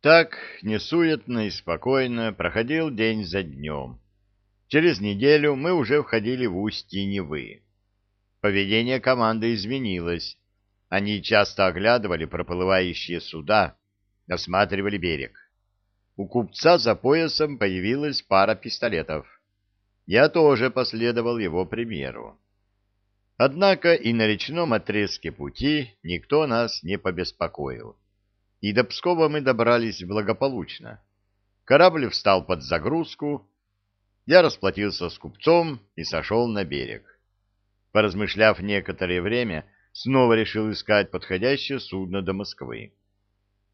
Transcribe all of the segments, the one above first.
Так несуетно и спокойно проходил день за днем. Через неделю мы уже входили в устье Невы. Поведение команды изменилось. Они часто оглядывали проплывающие суда, осматривали берег. У купца за поясом появилась пара пистолетов. Я тоже последовал его примеру. Однако и на речном отрезке пути никто нас не побеспокоил. И до Пскова мы добрались благополучно. Корабль встал под загрузку, я расплатился с купцом и сошел на берег. Поразмышляв некоторое время, снова решил искать подходящее судно до Москвы.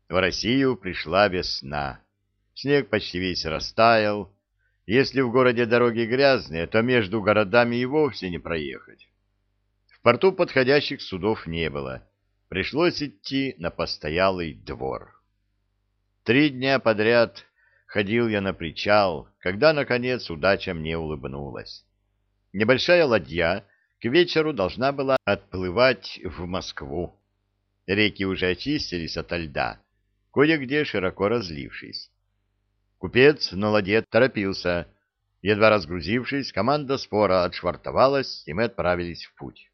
В Россию пришла весна. Снег почти весь растаял. Если в городе дороги грязные, то между городами и вовсе не проехать. В порту подходящих судов не было. Пришлось идти на постоялый двор. Три дня подряд ходил я на причал, когда, наконец, удача мне улыбнулась. Небольшая ладья к вечеру должна была отплывать в Москву. Реки уже очистились ото льда, кое-где широко разлившись. Купец на ладье торопился. Едва разгрузившись, команда спора отшвартовалась, и мы отправились в путь.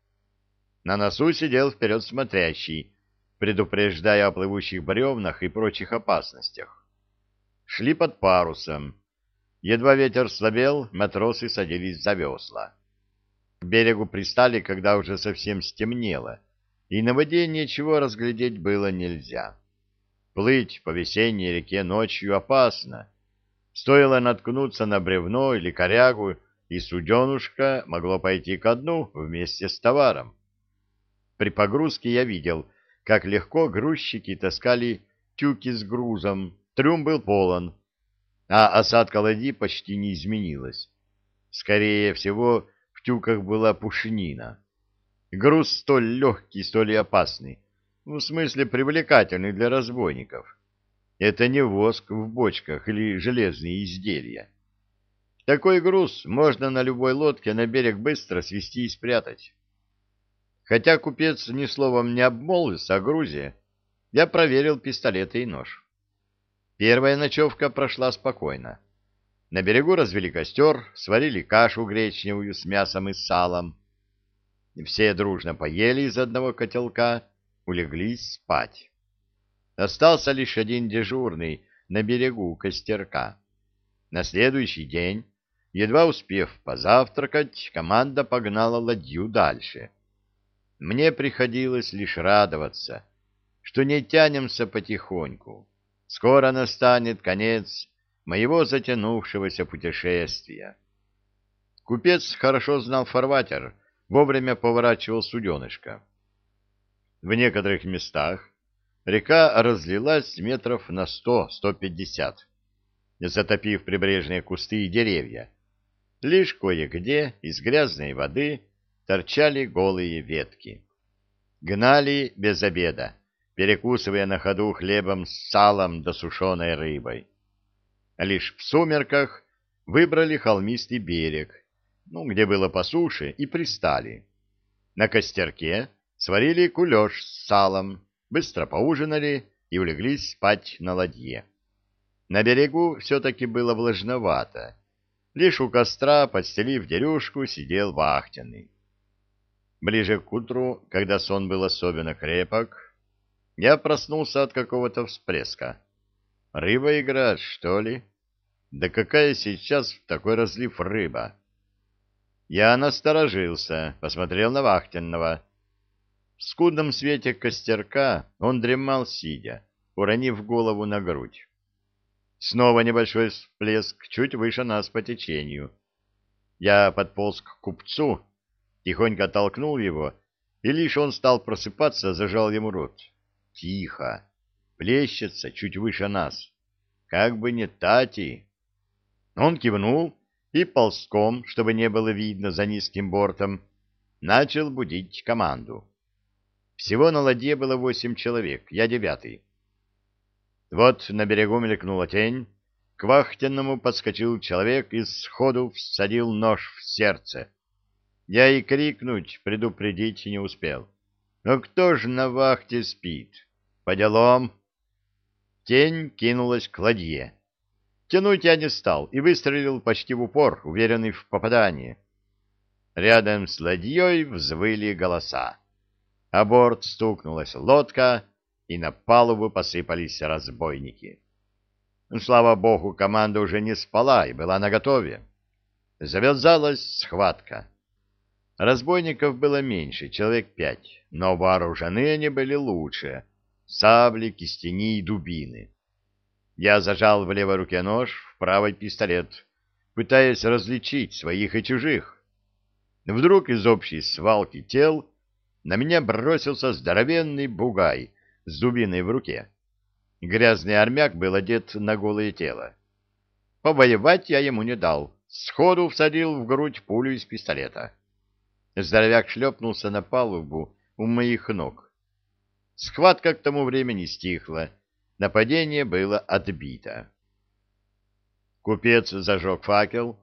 На носу сидел вперед смотрящий, предупреждая о плывущих бревнах и прочих опасностях. Шли под парусом. Едва ветер слабел, матросы садились за весла. К берегу пристали, когда уже совсем стемнело, и на воде ничего разглядеть было нельзя. Плыть по весенней реке ночью опасно. Стоило наткнуться на бревно или корягу, и суденушка могло пойти ко дну вместе с товаром. При погрузке я видел, как легко грузчики таскали тюки с грузом, трюм был полон, а осадка ладьи почти не изменилась. Скорее всего, в тюках была пушнина. Груз столь легкий, столь и опасный, в смысле привлекательный для разбойников. Это не воск в бочках или железные изделия. Такой груз можно на любой лодке на берег быстро свести и спрятать. Хотя купец ни словом не обмолвился о грузе, я проверил пистолеты и нож. Первая ночевка прошла спокойно. На берегу развели костер, сварили кашу гречневую с мясом и салом. Все дружно поели из одного котелка, улеглись спать. Остался лишь один дежурный на берегу костерка. На следующий день, едва успев позавтракать, команда погнала ладью дальше. Мне приходилось лишь радоваться, что не тянемся потихоньку. Скоро настанет конец моего затянувшегося путешествия. Купец хорошо знал фарватер, вовремя поворачивал суденышко. В некоторых местах река разлилась метров на сто-сто пятьдесят, затопив прибрежные кусты и деревья. Лишь кое-где из грязной воды торчали голые ветки. Гнали без обеда перекусывая на ходу хлебом с салом да сушеной рыбой. Лишь в сумерках выбрали холмистый берег, ну, где было по суше, и пристали. На костерке сварили кулеш с салом, быстро поужинали и улеглись спать на ладье. На берегу все-таки было влажновато. Лишь у костра, подстелив дерюшку, сидел вахтенный. Ближе к утру, когда сон был особенно крепок, я проснулся от какого-то всплеска. Рыба играет, что ли? Да какая сейчас в такой разлив рыба? Я насторожился, посмотрел на вахтенного. В скудном свете костерка он дремал сидя, уронив голову на грудь. Снова небольшой всплеск чуть выше нас по течению. Я подполз к купцу, тихонько толкнул его, и лишь он стал просыпаться, зажал ему рот. Тихо. Плещется чуть выше нас. Как бы не Тати. Он кивнул и ползком, чтобы не было видно за низким бортом, начал будить команду. Всего на ладье было восемь человек, я девятый. Вот на берегу мелькнула тень, к вахтенному подскочил человек и сходу всадил нож в сердце. Я и крикнуть, предупредить не успел. Но кто ж на вахте спит? По делам. Тень кинулась к ладье. Тянуть я не стал и выстрелил почти в упор, уверенный в попадании. Рядом с ладьей взвыли голоса. А борт стукнулась лодка, и на палубу посыпались разбойники. Слава богу, команда уже не спала и была наготове. Завязалась схватка. Разбойников было меньше, человек пять, но вооружены они были лучше — сабли, кистени и дубины. Я зажал в левой руке нож, в правой пистолет, пытаясь различить своих и чужих. Вдруг из общей свалки тел на меня бросился здоровенный бугай с дубиной в руке. Грязный армяк был одет на голое тело. Повоевать я ему не дал, сходу всадил в грудь пулю из пистолета. Здоровяк шлепнулся на палубу у моих ног. Схватка к тому времени стихла, Нападение было отбито. Купец зажег факел.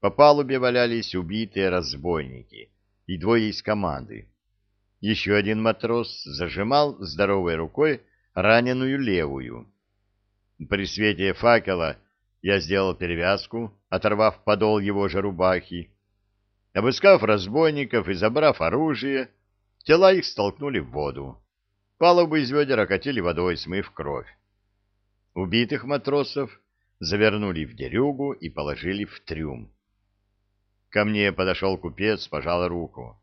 По палубе валялись убитые разбойники и двое из команды. Еще один матрос зажимал здоровой рукой раненую левую. При свете факела я сделал перевязку, оторвав подол его же рубахи. Обыскав разбойников и забрав оружие, тела их столкнули в воду. Палубы из ведер окатили водой, смыв кровь. Убитых матросов завернули в дерюгу и положили в трюм. Ко мне подошел купец, пожал руку.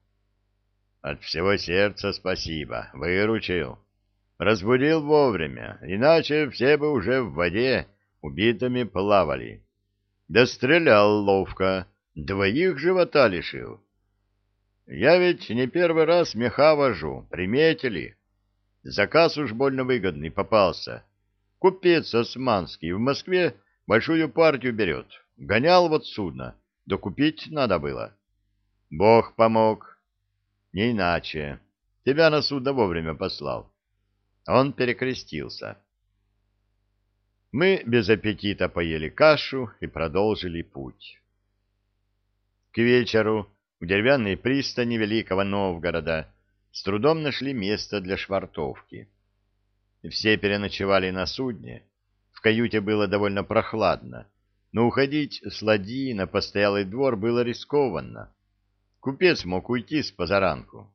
От всего сердца спасибо, выручил. Разбудил вовремя, иначе все бы уже в воде убитыми плавали. Да стрелял ловко, двоих живота лишил. Я ведь не первый раз меха вожу, приметили. Заказ уж больно выгодный попался. Купец османский в Москве большую партию берет. Гонял вот судно, да купить надо было. Бог помог. Не иначе. Тебя на судно вовремя послал. Он перекрестился. Мы без аппетита поели кашу и продолжили путь. К вечеру в деревянной пристани Великого Новгорода с трудом нашли место для швартовки. Все переночевали на судне. В каюте было довольно прохладно, но уходить с ладьи на постоялый двор было рискованно. Купец мог уйти с позаранку.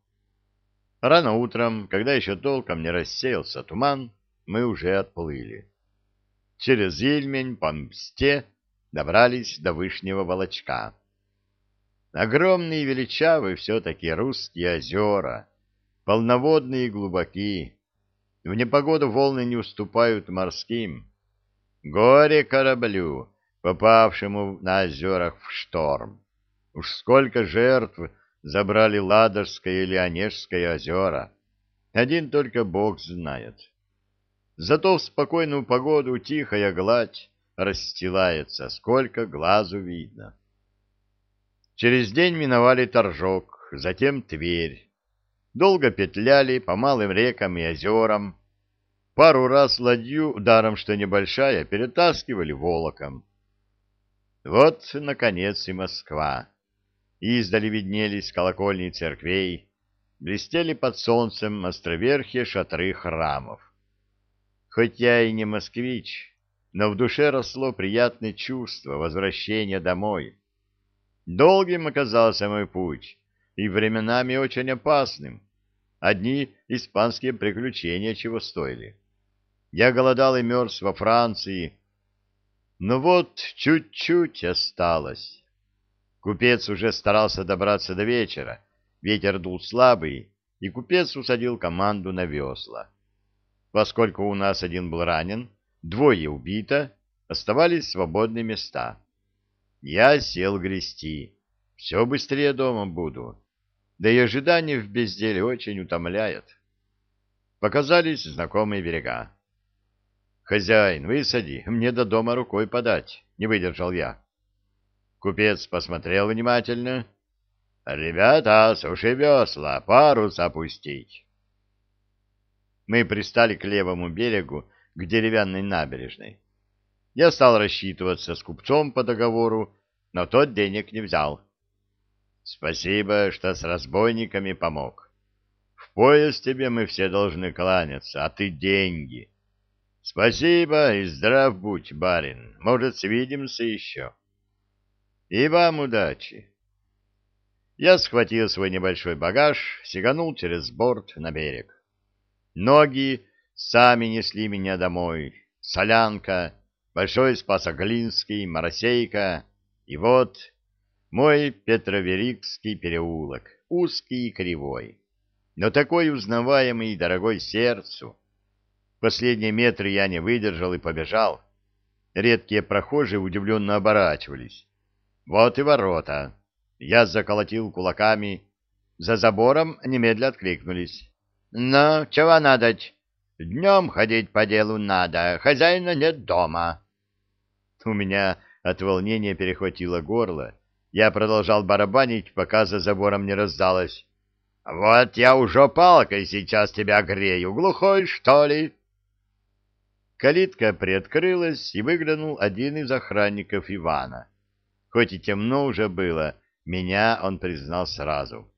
Рано утром, когда еще толком не рассеялся туман, мы уже отплыли. Через Ильмень по Мсте добрались до Вышнего Волочка. Огромные величавые все-таки русские озера — полноводные и глубоки. В непогоду волны не уступают морским. Горе кораблю, попавшему на озерах в шторм. Уж сколько жертв забрали Ладожское или Онежское озера. Один только Бог знает. Зато в спокойную погоду тихая гладь расстилается, сколько глазу видно. Через день миновали Торжок, затем Тверь долго петляли по малым рекам и озерам. Пару раз ладью, даром что небольшая, перетаскивали волоком. Вот, наконец, и Москва. Издали виднелись колокольни церквей, блестели под солнцем островерхие шатры храмов. Хоть я и не москвич, но в душе росло приятное чувство возвращения домой. Долгим оказался мой путь и временами очень опасным. Одни испанские приключения чего стоили. Я голодал и мерз во Франции. Но вот чуть-чуть осталось. Купец уже старался добраться до вечера. Ветер дул слабый, и купец усадил команду на весла. Поскольку у нас один был ранен, двое убито, оставались свободные места. Я сел грести. Все быстрее дома буду да и ожидание в безделе очень утомляет. Показались знакомые берега. «Хозяин, высади, мне до дома рукой подать», — не выдержал я. Купец посмотрел внимательно. «Ребята, суши весла, парус опустить». Мы пристали к левому берегу, к деревянной набережной. Я стал рассчитываться с купцом по договору, но тот денег не взял. Спасибо, что с разбойниками помог. В пояс тебе мы все должны кланяться, а ты деньги. Спасибо и здрав будь, барин. Может, свидимся еще. И вам удачи. Я схватил свой небольшой багаж, сиганул через борт на берег. Ноги сами несли меня домой. Солянка, Большой Спасоглинский, Моросейка и вот мой Петроверикский переулок, узкий и кривой, но такой узнаваемый и дорогой сердцу. Последние метры я не выдержал и побежал. Редкие прохожие удивленно оборачивались. Вот и ворота. Я заколотил кулаками. За забором немедля откликнулись. — Ну, чего надоть? Днем ходить по делу надо, хозяина нет дома. У меня от волнения перехватило горло. Я продолжал барабанить, пока за забором не раздалось. — Вот я уже палкой сейчас тебя грею, глухой, что ли? Калитка приоткрылась, и выглянул один из охранников Ивана. Хоть и темно уже было, меня он признал сразу.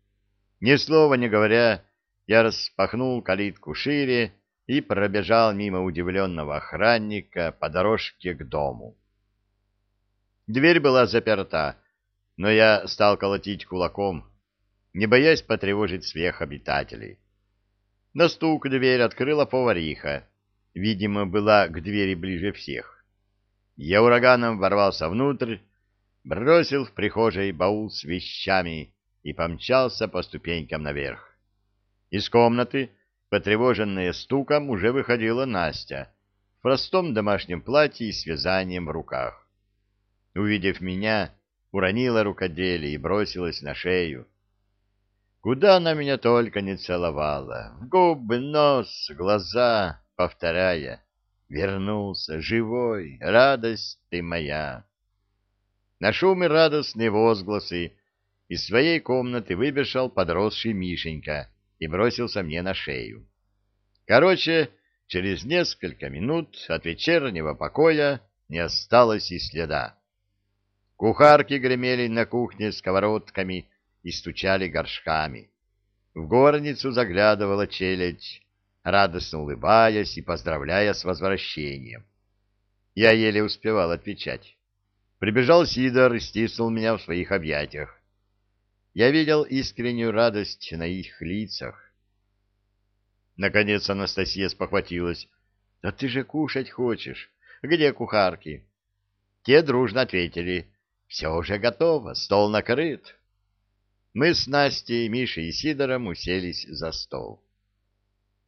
Ни слова не говоря, я распахнул калитку шире и пробежал мимо удивленного охранника по дорожке к дому. Дверь была заперта, но я стал колотить кулаком, не боясь потревожить смех обитателей. На стук дверь открыла повариха, видимо, была к двери ближе всех. Я ураганом ворвался внутрь, бросил в прихожей баул с вещами и помчался по ступенькам наверх. Из комнаты, потревоженная стуком, уже выходила Настя в простом домашнем платье и с вязанием в руках. Увидев меня, уронила рукоделие и бросилась на шею. Куда она меня только не целовала, в губы, нос, глаза, повторяя «Вернулся, живой, радость ты моя». На шум радостные возгласы из своей комнаты выбежал подросший Мишенька и бросился мне на шею. Короче, через несколько минут от вечернего покоя не осталось и следа. Кухарки гремели на кухне сковородками и стучали горшками. В горницу заглядывала челядь, радостно улыбаясь и поздравляя с возвращением. Я еле успевал отвечать. Прибежал Сидор и стиснул меня в своих объятиях. Я видел искреннюю радость на их лицах. Наконец Анастасия спохватилась. — Да ты же кушать хочешь. Где кухарки? Те дружно ответили. — Все уже готово, стол накрыт. Мы с Настей, Мишей и Сидором уселись за стол.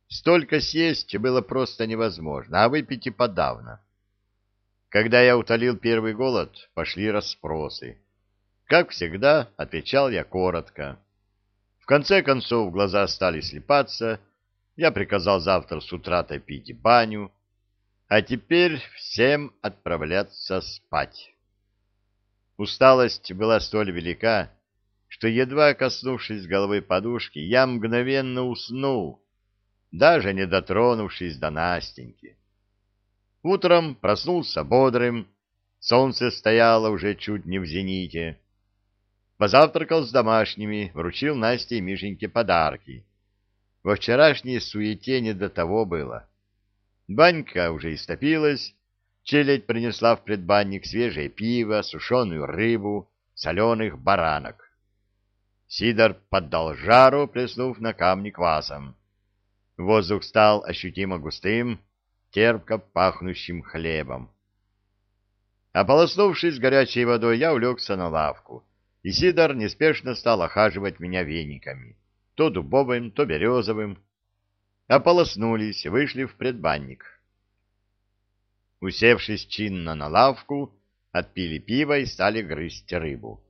Столько съесть было просто невозможно, а выпить и подавно. Когда я утолил первый голод, пошли расспросы. Как всегда, отвечал я коротко. В конце концов глаза стали слепаться, я приказал завтра с утра топить баню, а теперь всем отправляться спать. Усталость была столь велика, что, едва коснувшись головы подушки, я мгновенно уснул, даже не дотронувшись до Настеньки. Утром проснулся бодрым, солнце стояло уже чуть не в зените. Позавтракал с домашними, вручил Насте и Мишеньке подарки. Во вчерашней суете не до того было. Банька уже истопилась, челядь принесла в предбанник свежее пиво, сушеную рыбу, соленых баранок. Сидор поддал жару, плеснув на камни квасом. Воздух стал ощутимо густым, терпко пахнущим хлебом. Ополоснувшись горячей водой, я улегся на лавку, и Сидор неспешно стал охаживать меня вениками, то дубовым, то березовым. Ополоснулись, вышли в предбанник. Усевшись чинно на лавку, отпили пиво и стали грызть рыбу.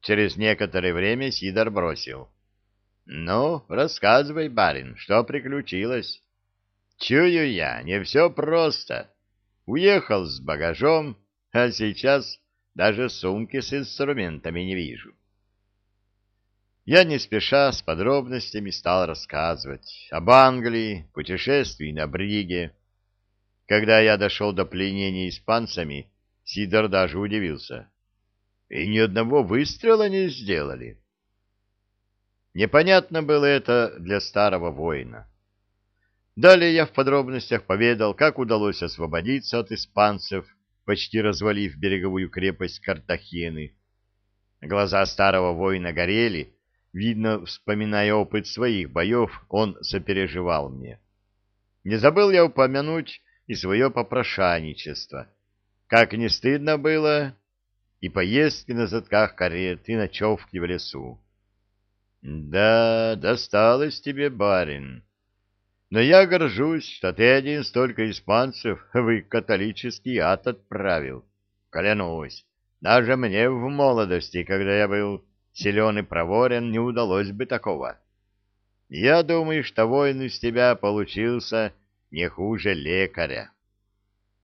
Через некоторое время Сидор бросил —— Ну, рассказывай, барин, что приключилось? — Чую я, не все просто. Уехал с багажом, а сейчас даже сумки с инструментами не вижу. Я не спеша с подробностями стал рассказывать об Англии, путешествии на Бриге. Когда я дошел до пленения испанцами, Сидор даже удивился. И ни одного выстрела не сделали. Непонятно было это для старого воина. Далее я в подробностях поведал, как удалось освободиться от испанцев, почти развалив береговую крепость Картахены. Глаза старого воина горели, видно, вспоминая опыт своих боев, он сопереживал мне. Не забыл я упомянуть и свое попрошайничество. Как не стыдно было, и поездки на задках карет, и ночевки в лесу. Да, досталось тебе, барин. Но я горжусь, что ты один столько испанцев в католический ад отправил. Клянусь, даже мне в молодости, когда я был силен и проворен, не удалось бы такого. Я думаю, что воин из тебя получился не хуже лекаря.